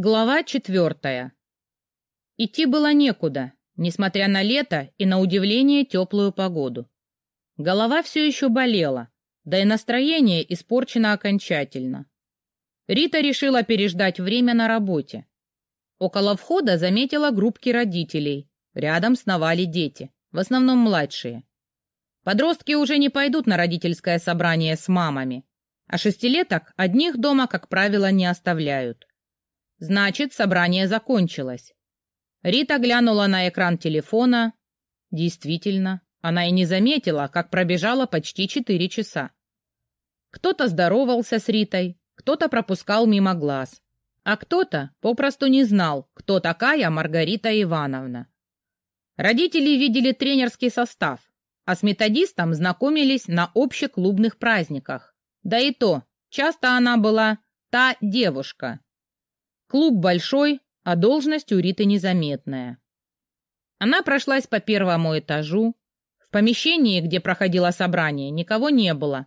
Глава четвертая. Идти было некуда, несмотря на лето и на удивление теплую погоду. Голова все еще болела, да и настроение испорчено окончательно. Рита решила переждать время на работе. Около входа заметила группки родителей. Рядом сновали дети, в основном младшие. Подростки уже не пойдут на родительское собрание с мамами, а шестилеток одних дома, как правило, не оставляют. Значит, собрание закончилось. Рита глянула на экран телефона. Действительно, она и не заметила, как пробежало почти четыре часа. Кто-то здоровался с Ритой, кто-то пропускал мимо глаз, а кто-то попросту не знал, кто такая Маргарита Ивановна. Родители видели тренерский состав, а с методистом знакомились на общеклубных праздниках. Да и то, часто она была та девушка, Клуб большой, а должность у Риты незаметная. Она прошлась по первому этажу. В помещении, где проходило собрание, никого не было.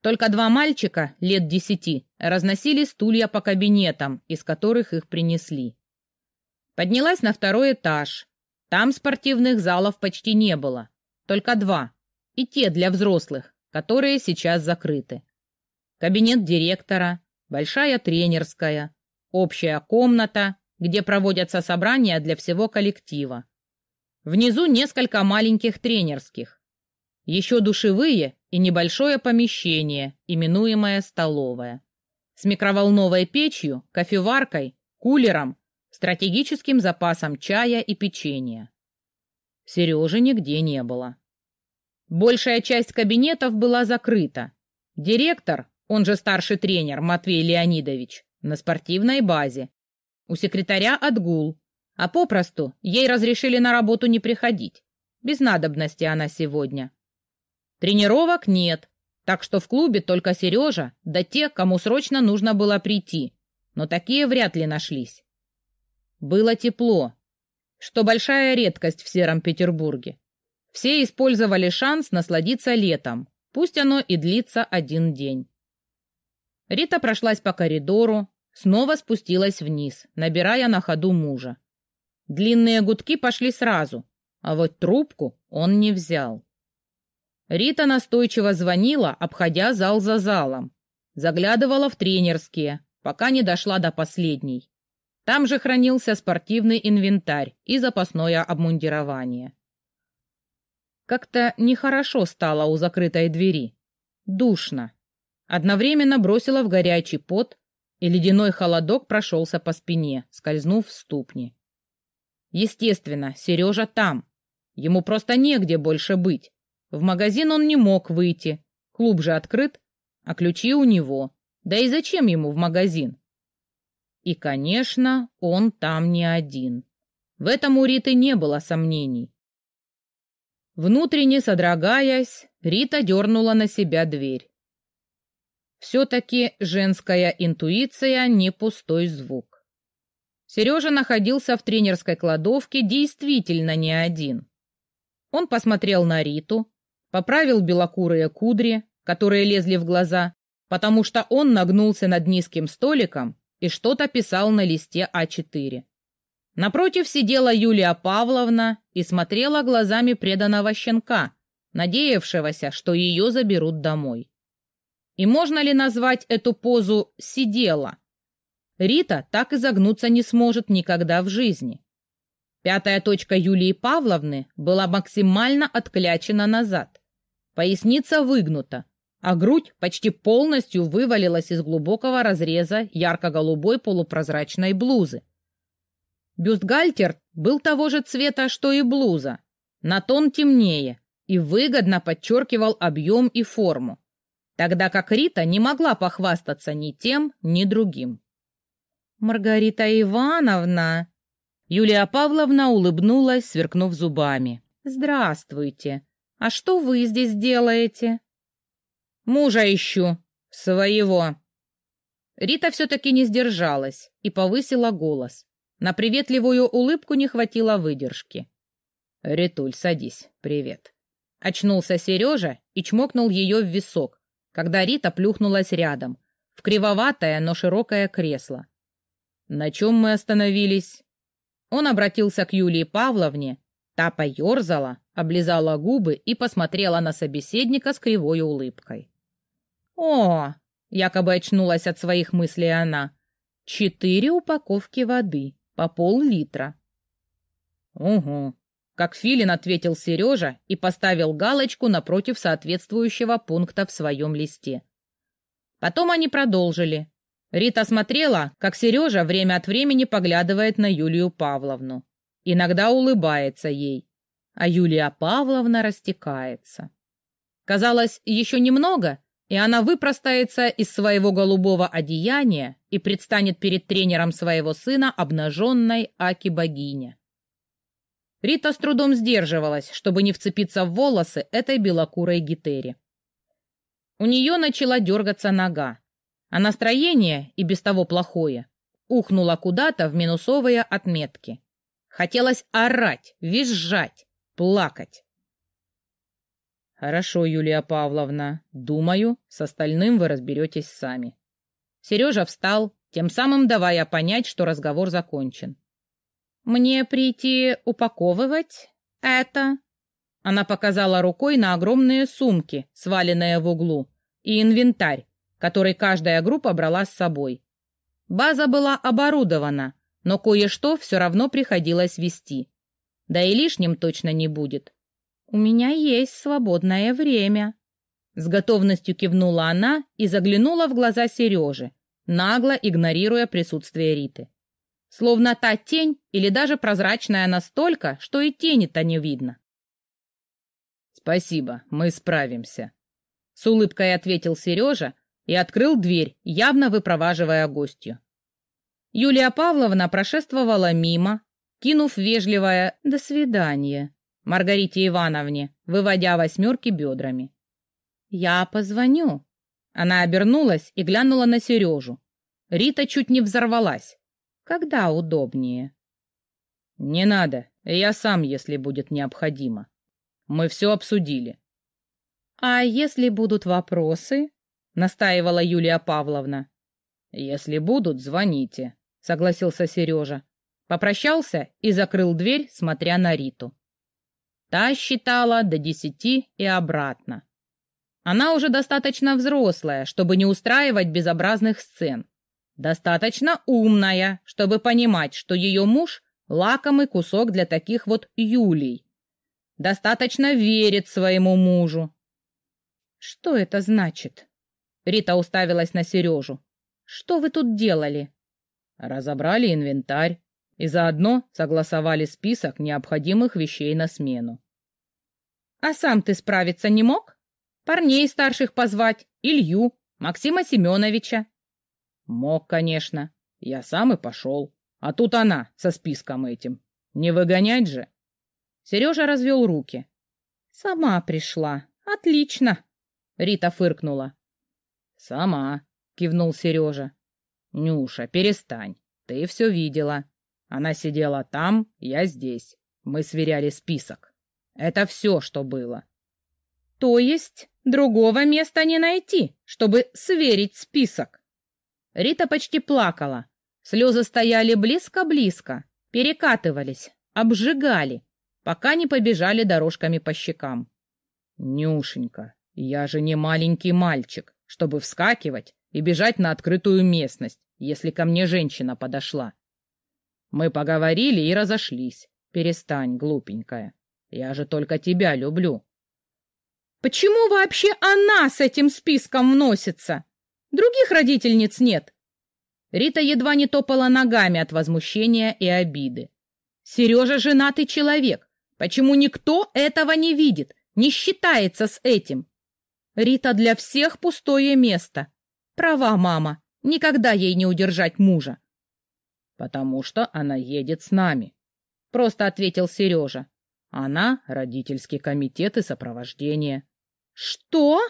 Только два мальчика, лет десяти, разносили стулья по кабинетам, из которых их принесли. Поднялась на второй этаж. Там спортивных залов почти не было. Только два. И те для взрослых, которые сейчас закрыты. Кабинет директора, большая тренерская, Общая комната, где проводятся собрания для всего коллектива. Внизу несколько маленьких тренерских. Еще душевые и небольшое помещение, именуемое столовая. С микроволновой печью, кофеваркой, кулером, стратегическим запасом чая и печенья. Сережи нигде не было. Большая часть кабинетов была закрыта. Директор, он же старший тренер Матвей Леонидович, на спортивной базе. У секретаря отгул, а попросту ей разрешили на работу не приходить. Без надобности она сегодня. Тренировок нет, так что в клубе только Сережа, да те, кому срочно нужно было прийти, но такие вряд ли нашлись. Было тепло, что большая редкость в Сером Петербурге. Все использовали шанс насладиться летом, пусть оно и длится один день. Рита прошлась по коридору, снова спустилась вниз, набирая на ходу мужа. Длинные гудки пошли сразу, а вот трубку он не взял. Рита настойчиво звонила, обходя зал за залом. Заглядывала в тренерские, пока не дошла до последней. Там же хранился спортивный инвентарь и запасное обмундирование. Как-то нехорошо стало у закрытой двери. Душно. Одновременно бросила в горячий пот, и ледяной холодок прошелся по спине, скользнув в ступни. Естественно, Сережа там. Ему просто негде больше быть. В магазин он не мог выйти. Клуб же открыт, а ключи у него. Да и зачем ему в магазин? И, конечно, он там не один. В этом у Риты не было сомнений. Внутренне содрогаясь, Рита дернула на себя дверь. Все-таки женская интуиция не пустой звук. Сережа находился в тренерской кладовке действительно не один. Он посмотрел на Риту, поправил белокурые кудри, которые лезли в глаза, потому что он нагнулся над низким столиком и что-то писал на листе А4. Напротив сидела Юлия Павловна и смотрела глазами преданного щенка, надеявшегося, что ее заберут домой. И можно ли назвать эту позу «сидела»? Рита так изогнуться не сможет никогда в жизни. Пятая точка Юлии Павловны была максимально отклячена назад. Поясница выгнута, а грудь почти полностью вывалилась из глубокого разреза ярко-голубой полупрозрачной блузы. Бюстгальтер был того же цвета, что и блуза, на тон темнее и выгодно подчеркивал объем и форму тогда как Рита не могла похвастаться ни тем, ни другим. «Маргарита Ивановна!» Юлия Павловна улыбнулась, сверкнув зубами. «Здравствуйте! А что вы здесь делаете?» «Мужа ищу. Своего». Рита все-таки не сдержалась и повысила голос. На приветливую улыбку не хватило выдержки. «Ритуль, садись. Привет». Очнулся Сережа и чмокнул ее в висок, когда Рита плюхнулась рядом, в кривоватое, но широкое кресло. на чем мы остановились?» Он обратился к Юлии Павловне, та поерзала, облизала губы и посмотрела на собеседника с кривой улыбкой. «О!» — якобы очнулась от своих мыслей она. «Четыре упаковки воды по пол-литра». «Угу», — как Филин ответил Сережа и поставил галочку напротив соответствующего пункта в своем листе. Потом они продолжили. Рита смотрела, как Сережа время от времени поглядывает на Юлию Павловну. Иногда улыбается ей, а Юлия Павловна растекается. Казалось, еще немного, и она выпростается из своего голубого одеяния и предстанет перед тренером своего сына обнаженной Аки-богиня. Рита с трудом сдерживалась, чтобы не вцепиться в волосы этой белокурой гетере. У нее начала дергаться нога, а настроение, и без того плохое, ухнуло куда-то в минусовые отметки. Хотелось орать, визжать, плакать. Хорошо, Юлия Павловна. Думаю, с остальным вы разберетесь сами. Сережа встал, тем самым давая понять, что разговор закончен. Мне прийти упаковывать это? Она показала рукой на огромные сумки, сваленные в углу, и инвентарь, который каждая группа брала с собой. База была оборудована, но кое-что все равно приходилось вести. Да и лишним точно не будет. «У меня есть свободное время», — с готовностью кивнула она и заглянула в глаза Сережи, нагло игнорируя присутствие Риты. Словно та тень или даже прозрачная настолько, что и тени-то не видно. «Спасибо, мы справимся», — с улыбкой ответил Сережа и открыл дверь, явно выпроваживая гостью. Юлия Павловна прошествовала мимо, кинув вежливое «до свидания» Маргарите Ивановне, выводя восьмерки бедрами. «Я позвоню». Она обернулась и глянула на Сережу. Рита чуть не взорвалась. «Когда удобнее?» «Не надо, я сам, если будет необходимо. Мы все обсудили». «А если будут вопросы?» — настаивала Юлия Павловна. «Если будут, звоните», — согласился Сережа. Попрощался и закрыл дверь, смотря на Риту. Та считала до десяти и обратно. Она уже достаточно взрослая, чтобы не устраивать безобразных сцен. Достаточно умная, чтобы понимать, что ее муж — лакомый кусок для таких вот Юлий. Достаточно верит своему мужу. «Что это значит?» Рита уставилась на Сережу. «Что вы тут делали?» Разобрали инвентарь и заодно согласовали список необходимых вещей на смену. «А сам ты справиться не мог? Парней старших позвать, Илью, Максима Семеновича?» «Мог, конечно. Я сам и пошел. А тут она со списком этим. Не выгонять же?» Сережа развел руки. «Сама пришла. Отлично!» Рита фыркнула. «Сама», — кивнул Сережа. «Нюша, перестань. Ты все видела. Она сидела там, я здесь. Мы сверяли список. Это все, что было. То есть другого места не найти, чтобы сверить список? Рита почти плакала. Слезы стояли близко-близко, перекатывались, обжигали, пока не побежали дорожками по щекам. «Нюшенька, я же не маленький мальчик, чтобы вскакивать и бежать на открытую местность, если ко мне женщина подошла. Мы поговорили и разошлись. Перестань, глупенькая. Я же только тебя люблю. Почему вообще она с этим списком вносится? Других родительниц нет. Рита едва не топала ногами от возмущения и обиды. Сережа женатый человек. Почему никто этого не видит, не считается с этим? Рита для всех пустое место. Права мама, никогда ей не удержать мужа. «Потому что она едет с нами», — просто ответил Сережа. «Она — родительский комитет и сопровождение». «Что?»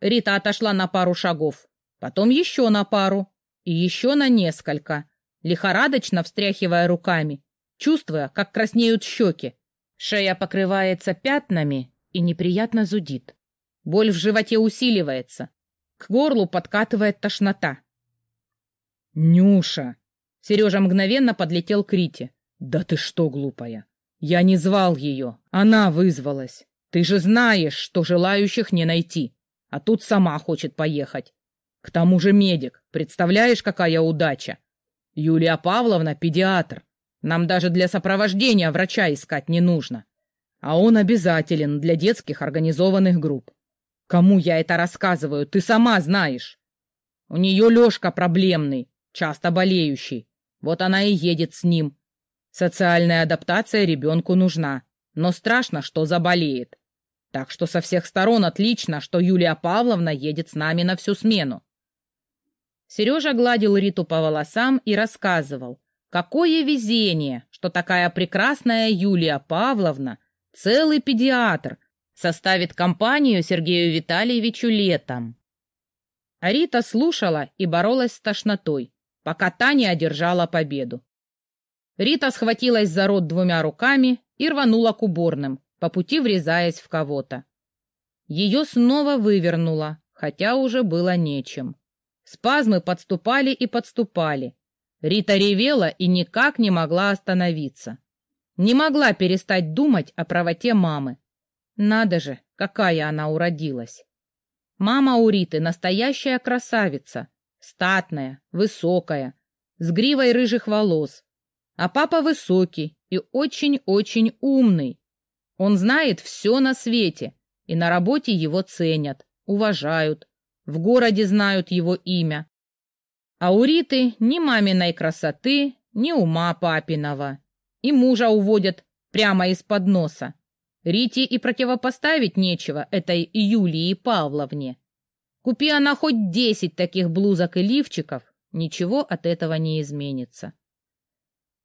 Рита отошла на пару шагов, потом еще на пару и еще на несколько, лихорадочно встряхивая руками, чувствуя, как краснеют щеки. Шея покрывается пятнами и неприятно зудит. Боль в животе усиливается. К горлу подкатывает тошнота. «Нюша!» Сережа мгновенно подлетел к Рите. «Да ты что, глупая! Я не звал ее, она вызвалась. Ты же знаешь, что желающих не найти, а тут сама хочет поехать. К тому же медик, представляешь, какая удача? Юлия Павловна — педиатр. Нам даже для сопровождения врача искать не нужно. А он обязателен для детских организованных групп. Кому я это рассказываю, ты сама знаешь. У нее Лешка проблемный, часто болеющий. Вот она и едет с ним. Социальная адаптация ребенку нужна, но страшно, что заболеет. Так что со всех сторон отлично, что Юлия Павловна едет с нами на всю смену. Сережа гладил Риту по волосам и рассказывал, какое везение, что такая прекрасная Юлия Павловна, целый педиатр, составит компанию Сергею Витальевичу летом. А Рита слушала и боролась с тошнотой, пока Таня одержала победу. Рита схватилась за рот двумя руками и рванула к уборным, по пути врезаясь в кого-то. Ее снова вывернуло, хотя уже было нечем. Спазмы подступали и подступали. Рита ревела и никак не могла остановиться. Не могла перестать думать о правоте мамы. Надо же, какая она уродилась. Мама у Риты настоящая красавица, статная, высокая, с гривой рыжих волос, а папа высокий и очень-очень умный. Он знает все на свете, и на работе его ценят, уважают, в городе знают его имя. А у Риты ни маминой красоты, ни ума папиного. И мужа уводят прямо из-под носа. Рите и противопоставить нечего этой Юлии Павловне. Купи она хоть десять таких блузок и лифчиков, ничего от этого не изменится.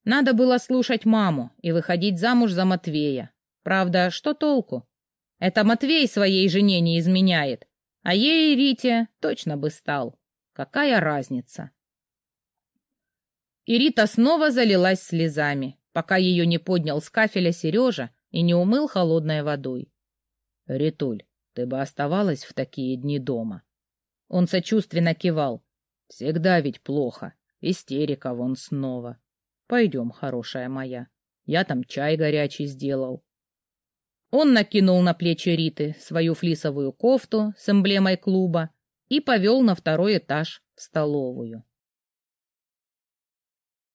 Надо было слушать маму и выходить замуж за Матвея. Правда, что толку? Это Матвей своей жене не изменяет, а ей, Рите, точно бы стал. Какая разница? И Рита снова залилась слезами, пока ее не поднял с кафеля Сережа и не умыл холодной водой. — Ритуль, ты бы оставалась в такие дни дома. Он сочувственно кивал. — Всегда ведь плохо. Истерика вон снова. Пойдем, хорошая моя. Я там чай горячий сделал. Он накинул на плечи Риты свою флисовую кофту с эмблемой клуба и повел на второй этаж в столовую.